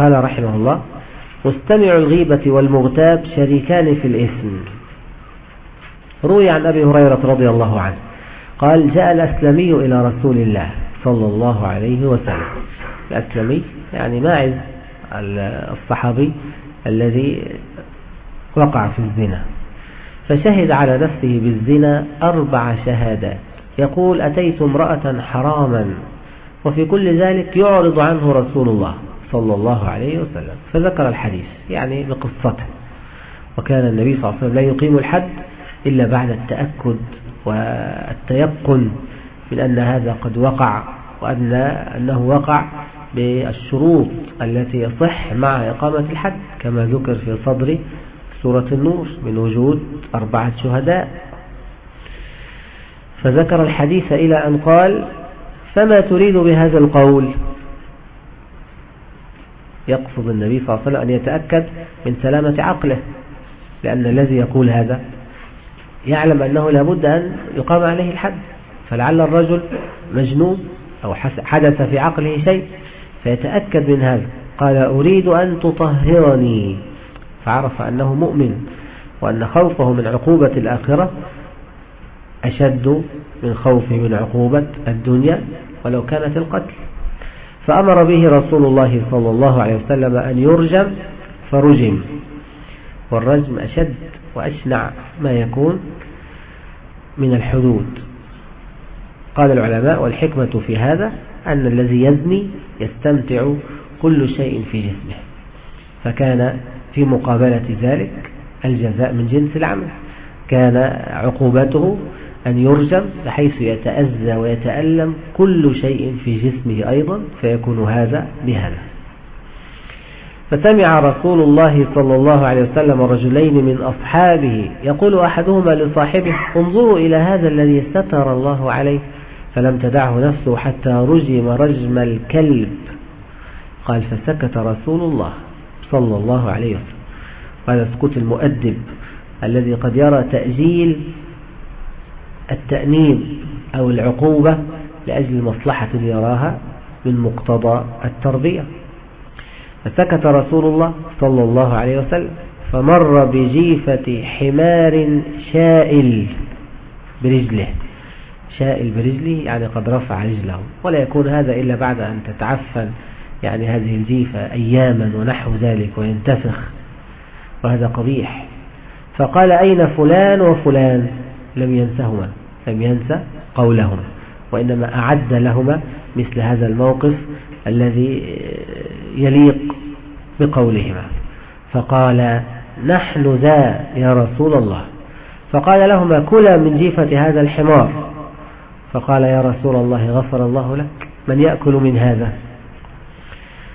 قال رحمه الله مستمع الغيبة والمغتاب شريكان في الإثم. روي عن أبي هريرة رضي الله عنه. قال جاء الأسلمي إلى رسول الله صلى الله عليه وسلم. الأسلمي يعني ماعز الصحابي الذي وقع في الزنا. فشهد على نفسه بالزنا أربع شهادات. يقول أتيت امرأة حراما وفي كل ذلك يعرض عنه رسول الله. صلى الله عليه وسلم فذكر الحديث يعني بقصته. وكان النبي صلى الله عليه وسلم لا يقيم الحد إلا بعد التأكد والتيقن من أن هذا قد وقع وأن أنه وقع بالشروط التي يصح مع إقامة الحد كما ذكر في صدر سورة النور من وجود أربعة شهداء. فذكر الحديث إلى أن قال فما تريد بهذا القول؟ يقصد النبي صلى الله عليه وسلم أن يتأكد من سلامة عقله لأن الذي يقول هذا يعلم أنه لابد أن يقام عليه الحد. فلعل الرجل مجنون أو حدث في عقله شيء فيتأكد من هذا. قال أريد أن تطهرني. فعرف أنه مؤمن وأن خوفه من عقوبة الآخرة أشد من خوفه من عقوبة الدنيا ولو كانت القتل. فأمر به رسول الله صلى الله عليه وسلم أن يرجم فرجم. والرجم أشد وأشنع ما يكون من الحدود. قال العلماء والحكمة في هذا أن الذي يزني يستمتع كل شيء في جسمه. فكان في مقابلة ذلك الجزاء من جنس العمل. كان عقوبته أن يرجم بحيث يتأذى ويتألم كل شيء في جسمه أيضا فيكون هذا بهذا فسمع رسول الله صلى الله عليه وسلم رجلين من أصحابه يقول أحدهما لصاحبه انظروا إلى هذا الذي ستر الله عليه. فلم تدعه نفسه حتى رجم رجم الكلب. قال فسكت رسول الله صلى الله عليه وسلم. قال سكوت المؤدب الذي قد يرى تأجيل التأنيب أو العقوبة لأجل مصلحة يراها من مقتضى التربية. فسكت رسول الله صلى الله عليه وسلم فمر بجيفة حمار شائل برجله. شائل برجله يعني قد رفع رجله ولا يكون هذا إلا بعد أن تتعفن يعني هذه الجيفة أياما ونحو ذلك وينتفخ وهذا قبيح. فقال أين فلان وفلان؟ لم ينسهما. لم ينسى قولهما وإنما أعد لهما مثل هذا الموقف الذي يليق بقولهما. فقال نحن ذا يا رسول الله. فقال لهما كلا من جيفة هذا الحمار. فقال يا رسول الله غفر الله لك من يأكل من هذا؟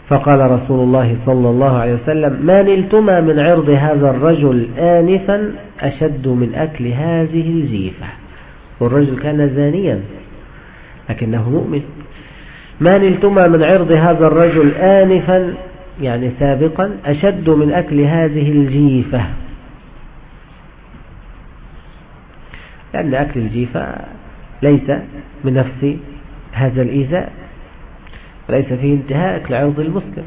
فقال رسول الله صلى الله عليه وسلم ما نلتما من عرض هذا الرجل آنفا أشد من أكل هذه الجيفة. والرجل كان زانيا لكنه مؤمن. ما نلتما من عرض هذا الرجل آنفا يعني سابقا أشد من أكل هذه الجيفة. لأن أكل الجيفة ليس من نفس هذا الإيذاء وليس فيه انتهاك لعرض المسلم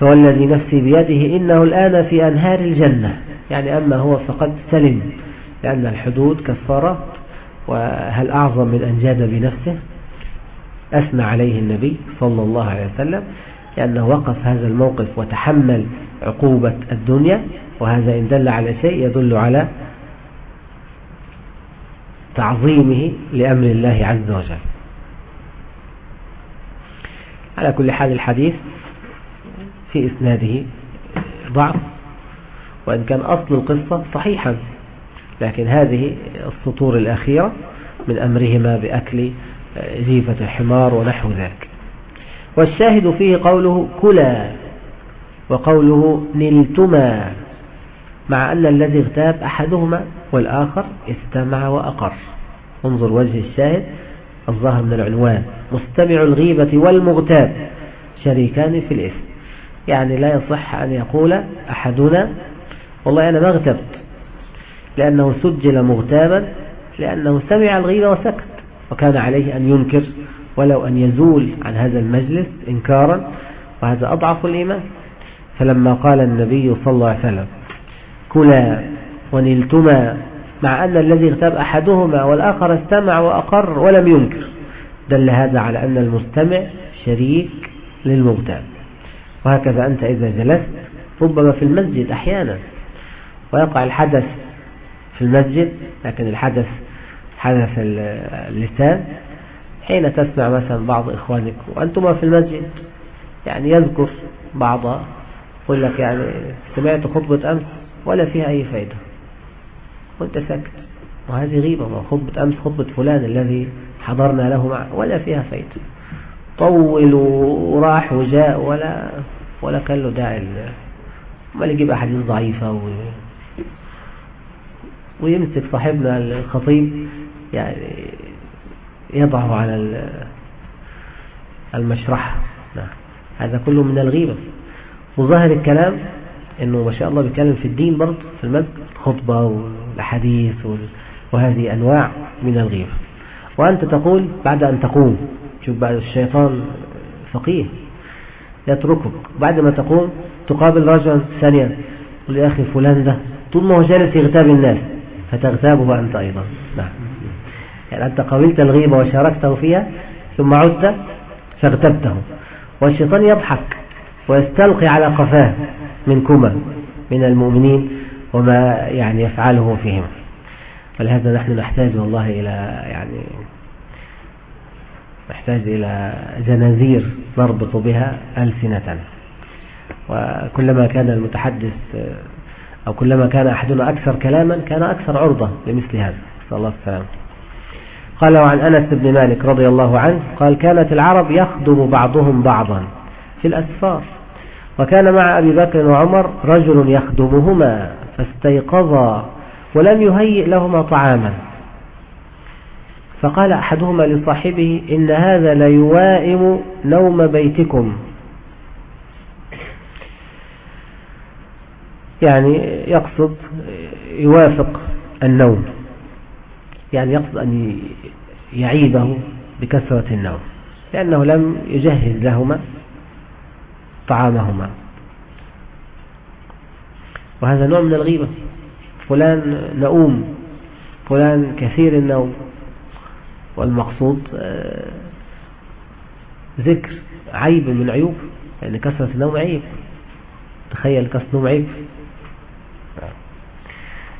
فوالذي نفسي بيده إنه الآن في أنهار الجنة يعني أما هو فقد سلم. لأن الحدود كفارات وهل أعظم من أن جاد بنفسه؟ أثنى عليه النبي صلى الله عليه وسلم لأنه وقف هذا الموقف وتحمل عقوبة الدنيا وهذا إن دل على شيء يدل على تعظيمه لأمر الله عز وجل. على كل حال الحديث في إسناده ضعف وإن كان أصل القصة صحيحا. لكن هذه السطور الأخيرة من أمرهما بأكل جيفة الحمار ونحو ذلك. والشاهد فيه قوله كلا وقوله نلتما مع أن الذي اغتاب أحدهما والآخر استمع وأقر. انظر وجه الشاهد الظاهر من العنوان مستمع الغيبة والمغتاب شريكان في الإثم. يعني لا يصح أن يقول أحدنا والله أنا ما اغتبت. لأنه سجل مغتابا لأنه سمع الغيبة وسكت وكان عليه أن ينكر ولو أن يزول عن هذا المجلس إنكارا وهذا أضعف الإيمان. فلما قال النبي صلى الله عليه وسلم كلا ونلتما مع أن الذي اغتاب أحدهما والآخر استمع وأقر ولم ينكر دل هذا على أن المستمع شريك للمغتاب. وهكذا أنت إذا جلست ربما في المسجد أحيانا ويقع الحدث في المسجد لكن الحدث حدث اللسان. حين تسمع مثلا بعض إخوانك وأنتما في المسجد يعني يذكر بعض يقول لك يعني سمعت خطبة أمس ولا فيها أي فائدة وأنت ساكت. وهذه غيبة خطبة أمس خطبة فلان الذي حضرنا له معه ولا فيها فائدة طول وراح وجاء ولا ولا كان له داعي ما يجيب أحاديث ضعيفة و... ويمسك صاحبنا الخطيب يعني يضعه على المشرحة نعم. هذا كله من الغيبة. وظاهر الكلام إنه ما شاء الله بيتكلم في الدين برضه في المسجد خطبة والحديث وهذه أنواع من الغيبة. وأنت تقول بعد أن تقوم شوف بعد الشيطان فقيه يتركك. بعد ما تقوم تقابل رجلا ثانيا يقول يا أخي فلان ده طول ما هو جالس يغتاب الناس. فتغتابه أنت أيضا. نعم. يعني أنت قبلت الغيبة وشاركته فيها ثم عدت فاغتبته. والشيطان يضحك ويستلقي على قفاه منكما من المؤمنين وما يعني يفعله فيهم فلهذا نحن نحتاج والله إلى يعني نحتاج إلى جنازير نربط بها ألسنتنا. وكلما كان المتحدث أو كلما كان أحدنا أكثر كلاما كان أكثر عرضة لمثل هذا. صلى الله عليه قال وعن أنس بن مالك رضي الله عنه قال كانت العرب يخدم بعضهم بعضا في الأسفار. وكان مع أبي بكر وعمر رجل يخدمهما فاستيقظا ولم يهيئ لهما طعاما. فقال أحدهما لصاحبه إن هذا ليوائم نوم بيتكم. يعني يقصد يوافق النوم يعني يقصد أن يعيبه بكثرة النوم لأنه لم يجهز لهما طعامهما. وهذا نوع من الغيبة فلان نؤوم فلان كثير النوم. والمقصود آه، ذكر عيب من عيوب لأن يعني كثرة النوم عيب. تخيل كثرة النوم عيب.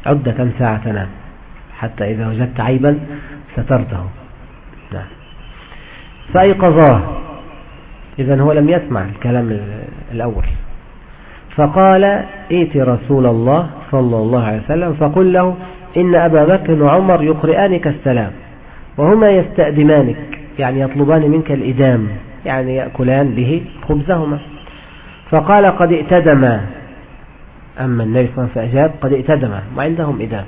عد كم ساعة حتى إذا وجدت عيبا سترته. نعم. فأيقظاه إذا هو لم يسمع الكلام الأول. فقال ائت رسول الله صلى الله عليه وسلم. فقل له إن أبا بكر وعمر يقرئانك السلام وهما يستأدمانك يعني يطلبان منك الإدام يعني يأكلان به خبزهما. فقال قد ائتدما. أما النبي صلى الله عليه وسلم فأجاب قد ائتدما وعندهم إدام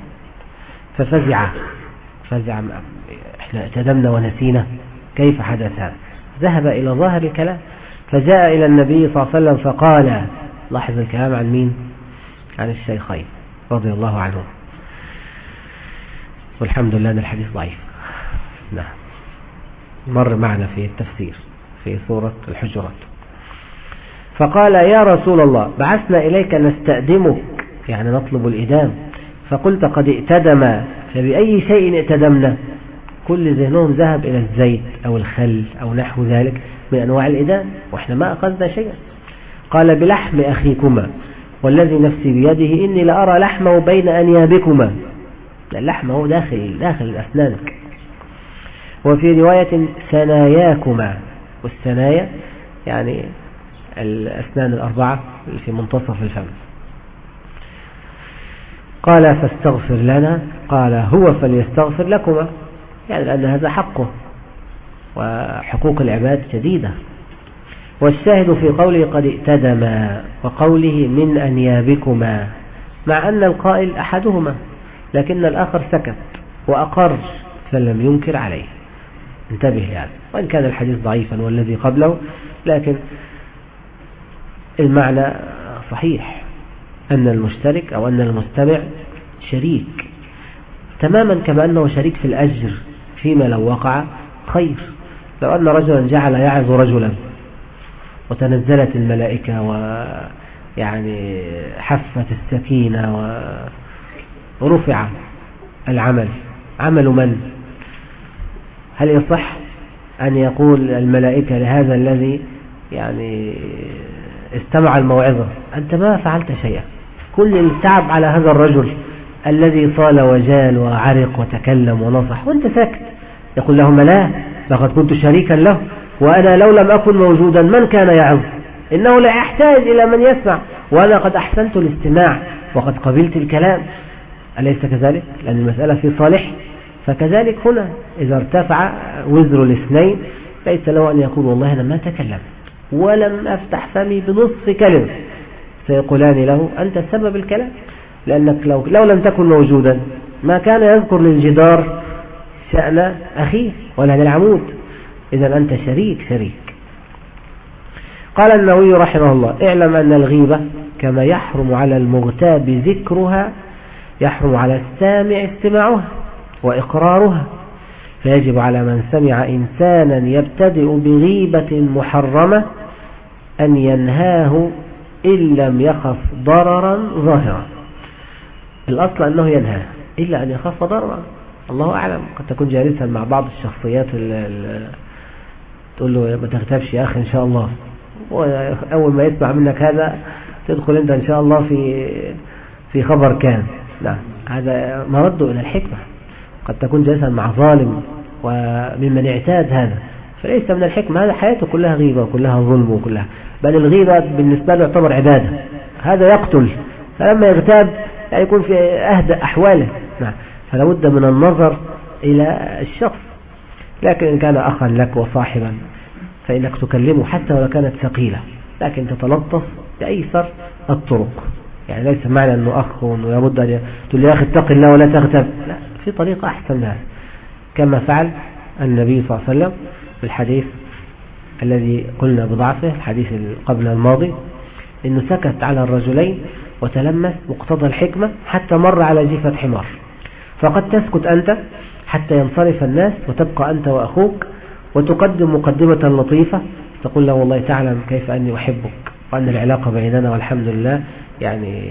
ففزع فزع إحنا اتدمنا ونسينا كيف حدث هذا؟ ذهب إلى ظاهر الكلام فجاء إلى النبي صلى الله عليه وسلم فقال لاحظ الكلام عن مين؟ عن الشيخين رضي الله عنهم. والحمد لله أن الحديث ضعيف. نعم. مر معنا في التفسير في سورة الحجرات. فقال يا رسول الله بعثنا إليك نستأدمك يعني نطلب الإدام فقلت قد ائتدم فبأي شيء ائتدمنا؟ كل ذهنهم ذهب إلى الزيت أو الخل أو نحو ذلك من أنواع الإدام وإحنا ما أخذنا شيئا. قال بلحم أخيكما والذي نفسي بيده إني لأرى لحمه بين أنيابكما. اللحمه داخل داخل أسنانك وفي رواية ثناياكما والثنايا يعني الأسنان الأربعة في منتصف الفم. قال فاستغفر لنا قال هو فليستغفر لكما. يعني لأن هذا حقه وحقوق العباد شديدة والشاهد في قوله قد ائتدما وقوله من أنيابكما مع أن القائل أحدهما لكن الآخر سكت وأقر فلم ينكر عليه. انتبه يعني وإن كان الحديث ضعيفا والذي قبله لكن المعنى صحيح أن المشترك أو أن المستمع شريك تماما كما أنه شريك في الأجر فيما لو وقع خير. لو أن رجلا جعل يعظ رجلا وتنزلت الملائكة ويعني حفت السكينة ورفع العمل. عمل من؟ هل يصح أن يقول الملائكة لهذا الذي يعني استمع الموعظة. أنت ما فعلت شيئا. كل التعب على هذا الرجل الذي صال وجال وعرق وتكلم ونصح. وأنت ساكت. يقول لهم لا لقد كنت شريكا له وأنا لو لم أكن موجودا من كان يعظ إنه لا يحتاج إلى من يسمع. وأنا قد أحسنت الاستماع وقد قبلت الكلام. أليس كذلك؟ لأن المسألة في صالح. فكذلك هنا إذا ارتفع وزر الاثنين ليس له أن يقول والله أنا ما تكلمت. ولم أفتح فمي بنصف كلمة. سيقولان له أنت سبب الكلام؟ لأنك لو, لو لم تكن موجودا ما كان يذكر للجدار شأن أخيه ولا للعمود. إذا أنت شريك شريك. قال النووي رحمه الله اعلم أن الغيبة كما يحرم على المغتاب ذكرها يحرم على السامع استماعها وإقرارها. فيجب على من سمع إنسانا يبتدئ بغيبة محرمة أن ينهاه إن لم يخف ضررا ظاهرا. الأصل أنه ينهى إلا أن يخاف ضررا. الله أعلم. قد تكون جالسا مع بعض الشخصيات تقول له ما تغتابش يا أخي إن شاء الله. أول ما يسمع منك هذا تدخل أنت إن شاء الله في في خبر كان لا هذا مرده إلى الحكمة. قد تكون جالسا مع ظالم وممن اعتاد هذا. فليس من الحكمة هذا حياته كلها غيبة وكلها ظلم وكلها. بل الغيبة بالنسبة له يعتبر عبادة. هذا يقتل. فلما يغتاب يكون في أهدى أحواله. نعم. فلا بد من النظر إلى الشخص. لكن إن كان أخا لك وصاحبا فإنك تكلمه حتى ولو كانت ثقيلة. لكن تتلطف بأيسر الطرق. يعني ليس معنى أنه أخ ويبد أن تقول يا أخي اتق الله ولا تغتب. لا في طريقة أحسن من هذا كما فعل النبي صلى الله عليه وسلم. في الحديث الذي قلنا بضعفه الحديث قبل الماضي إنه سكت على الرجلين وتلمس مقتضى الحكمة حتى مر على جيفة حمار. فقد تسكت أنت حتى ينصرف الناس وتبقى أنت وأخوك وتقدم مقدمة لطيفة تقول له والله تعلم كيف أني أحبك وأن العلاقة بيننا والحمد لله يعني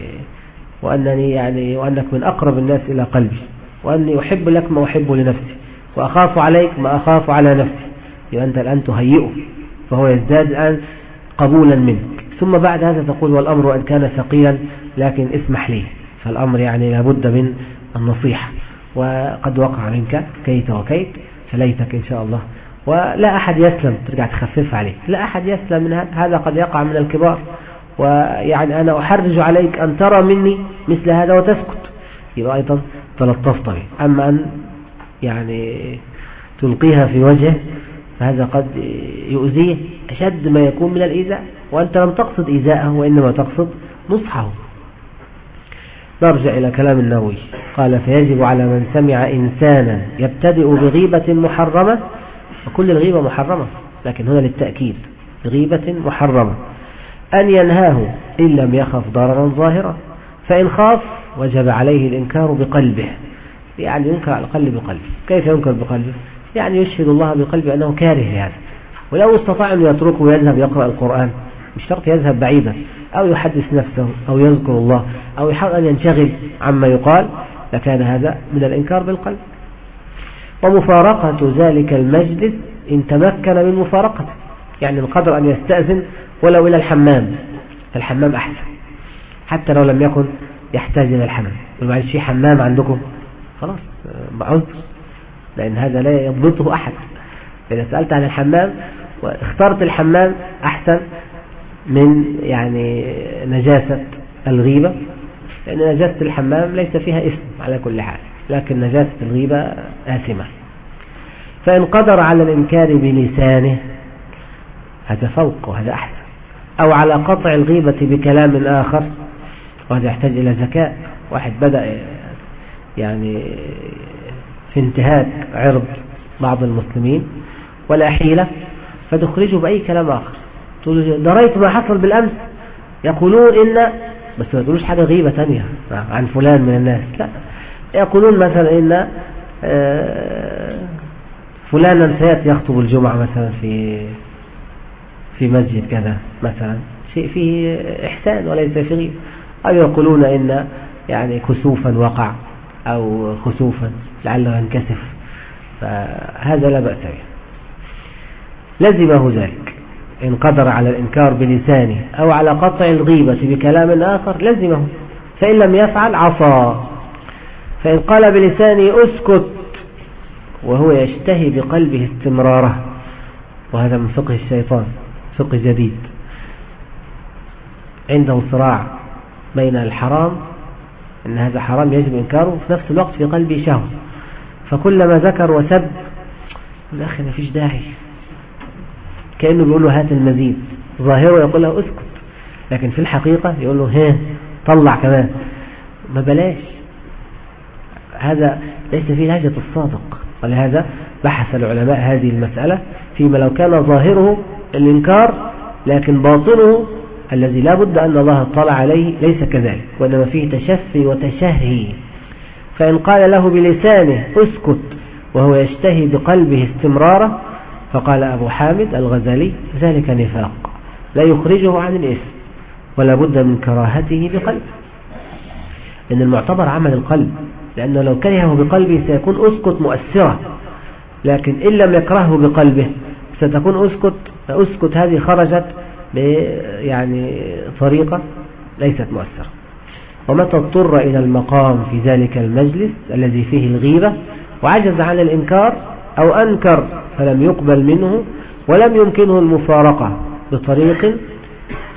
وأنني يعني وأنك من أقرب الناس إلى قلبي وأني أحب لك ما أحب لنفسي وأخاف عليك ما أخاف على نفسي. يبقى أنت الآن تهيئه فهو يزداد الآن قبولا منك. ثم بعد هذا تقول والأمر أن كان ثقيلا لكن اسمح لي. فالأمر يعني لابد من النصيحة. وقد وقع منك كيت وكيت فليتك إن شاء الله. ولا أحد يسلم ترجع تخفف عليه. لا أحد يسلم من هذا قد يقع من الكبار. ويعني أنا أحرج عليك أن ترى مني مثل هذا وتسكت. يبقى أيضا تلطفت به أما أن يعني تلقيها في وجهه فهذا قد يؤذيه أشد ما يكون من الإيذاء وأنت لم تقصد إيذاءه وإنما تقصد نصحه. نرجع إلى كلام النووي. قال فيجب على من سمع إنسانا يبتدئ بغيبة محرمة وكل الغيبة محرمة لكن هنا للتأكيد غيبة محرمة. أن ينهاه إن لم يخف ضررا ظاهرا فإن خاف وجب عليه الإنكار بقلبه. يعني ينكر على القلب بقلبه. كيف ينكر بقلبه؟ يعني يشهد الله بقلبه أنه كاره لهذا ولو استطاع أن يتركه ويذهب يقرأ القرآن. مش شرط يذهب بعيدا. أو يحدث نفسه أو يذكر الله أو يحاول أن ينشغل عما يقال. لكان هذا من الإنكار بالقلب. ومفارقة ذلك المجلس إن تمكن من مفارقته يعني القدر أن يستأذن ولو إلى الحمام. الحمام أحسن. حتى لو لم يكن يحتاج إلى الحمام. معلش في حمام عندكم؟ خلاص عذر لأن هذا لا يضبطه أحد. إذا سألت عن الحمام واخترت الحمام أحسن من يعني نجاسة الغيبة لأن نجاسة الحمام ليس فيها اسم على كل حال لكن نجاسة الغيبة آثمة. فإن قدر على الإنكار بلسانه هذا فوق وهذا أحسن. أو على قطع الغيبة بكلام آخر وهذا يحتاج إلى ذكاء. واحد بدأ يعني في انتهاك عرض بعض المسلمين ولا حيلة فتخرجه بأي كلام آخر. تقول دريت ما حصل بالأمس؟ يقولون إن بس ما تقولوش حاجة غيبة تانية. عن فلان من الناس. لا. يقولون مثلا إن آه، فلانا سيأتي يخطب الجمعة مثلا في في مسجد كذا مثلا. شيء فيه إحسان وليس فيه غيب أو يقولون إن يعني كسوفا وقع. أو خسوفا لعله ينكسف. فهذا لا بأس به. لزمه ذلك. إن قدر على الإنكار بلسانه أو على قطع الغيبة بكلام آخر لزمه. فإن لم يفعل عصى. فإن قال بلسانه أسكت وهو يشتهي بقلبه استمراره. وهذا من فقه الشيطان فقه جديد. عنده صراع بين الحرام أن هذا حرام يجب إنكاره. في نفس الوقت في قلبه شهوة. فكلما ذكر وسب يقول أخي ما فيش داعي. كأنه بيقول له هات المزيد. ظاهره يقول له اسكت. لكن في الحقيقة يقول له ها طلع كمان. ما بلاش. هذا ليس فيه لهجة الصادق. ولهذا بحث العلماء هذه المسألة فيما لو كان ظاهره الإنكار لكن باطنه الذي لا بد أن الله اطلع عليه ليس كذلك وإنما فيه تشفي وتشهي. فإن قال له بلسانه اسكت وهو يشتهي بقلبه استمراره فقال أبو حامد الغزالي ذلك نفاق لا يخرجه عن الإثم ولا بد من كراهته بقلبه. إن المعتبر عمل القلب لأنه لو كرهه بقلبه سيكون أسكت مؤثرة لكن إن لم يكرهه بقلبه ستكون أسكت أسكت هذه خرجت يعني طريقة ليست مؤثرة. ومتى اضطر إلى المقام في ذلك المجلس الذي فيه الغيبة وعجز عن الإنكار أو أنكر فلم يقبل منه ولم يمكنه المفارقة بطريق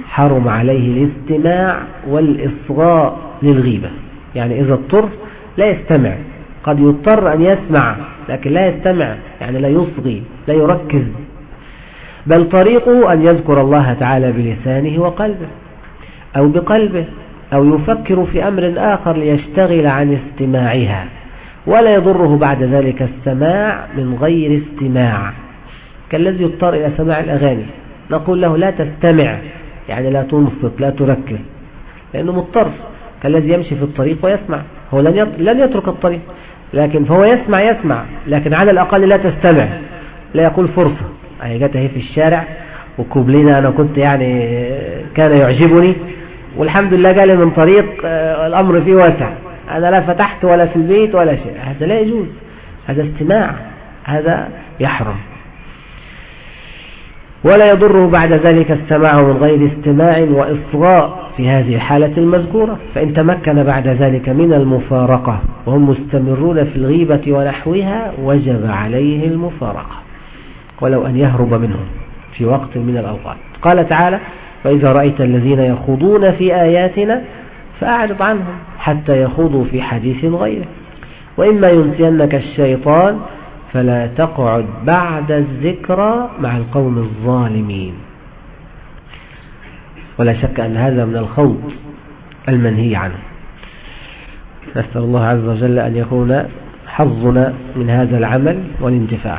حرم عليه الاستماع والإصغاء للغيبة. يعني إذا اضطر لا يستمع. قد يضطر أن يسمع لكن لا يستمع يعني لا يصغي لا يركز. بل طريقه أن يذكر الله تعالى بلسانه وقلبه أو بقلبه أو يفكر في أمر آخر ليشتغل عن استماعها ولا يضره بعد ذلك السماع من غير استماع. كالذي يضطر إلى سماع الأغاني. نقول له لا تستمع يعني لا تنصت لا تركز لأنه مضطر. كالذي يمشي في الطريق ويسمع هو لن يترك الطريق لكن فهو يسمع يسمع لكن على الأقل لا تستمع لا يقول فرصة. هي جت اهي في الشارع وكوبلينا أنا كنت يعني كان يعجبني والحمد لله جالي من طريق آه، الأمر فيه واسع. أنا لا فتحت ولا في البيت ولا شيء. هذا لا يجوز. هذا استماع. هذا يحرم. ولا يضره بعد ذلك السماع من غير استماع وإصغاء في هذه الحالة المذكورة. فإن تمكن بعد ذلك من المفارقة وهم مستمرون في الغيبة ونحوها وجب عليه المفارقة. ولو أن يهرب منهم في وقت من الأوقات. قال تعالى وإذا رأيت الذين يخوضون في آياتنا فأعرض عنهم حتى يخوضوا في حديث غيره. وإما ينسينك الشيطان فلا تقعد بعد الذكرى مع القوم الظالمين. ولا شك أن هذا من الخوض المنهي عنه. نسأل الله عز وجل أن يكون حظنا من هذا العمل والانتفاع.